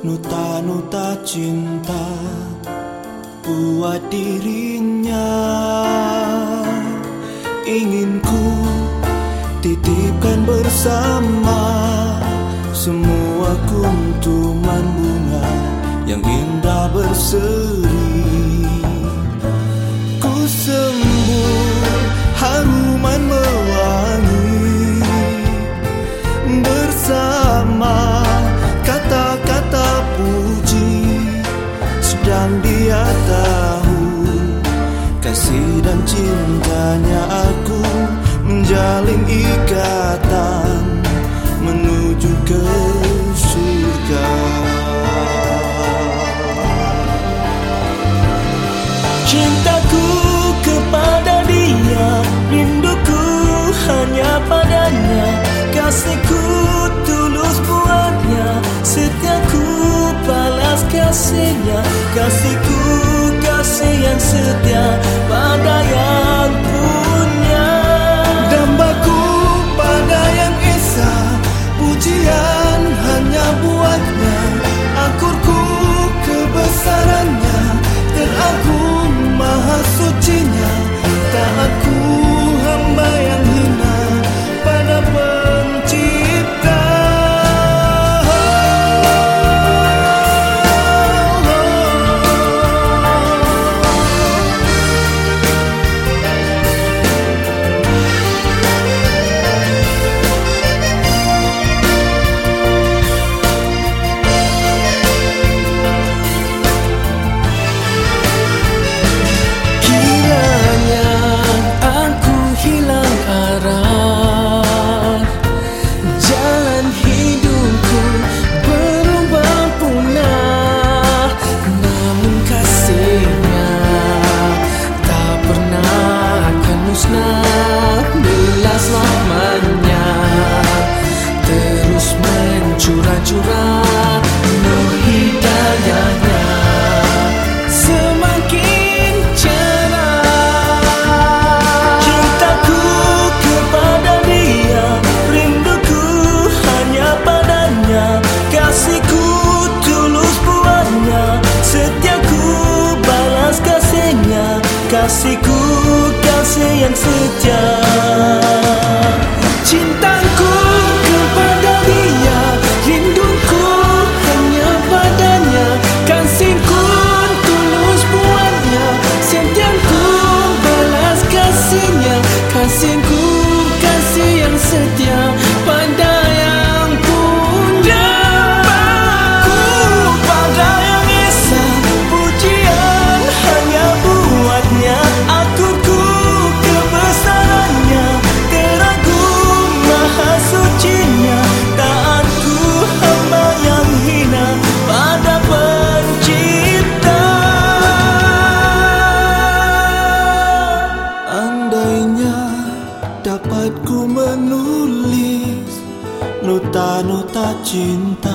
Nuta-nuta cinta buat dirinya. Ingin ku titipkan bersama Semua kuntuman bunga yang indah berseru kasihku tulus buatnya. Setiaku balas kasihnya. Kasihku kasih yang setia. kasihku kasih yang setia. Cintaku kepada dia rinduku hanya padanya. Kasihku tulus buatnya sentiasa balas kasihnya. Kasihku dapat ku menulis nota-nota cinta.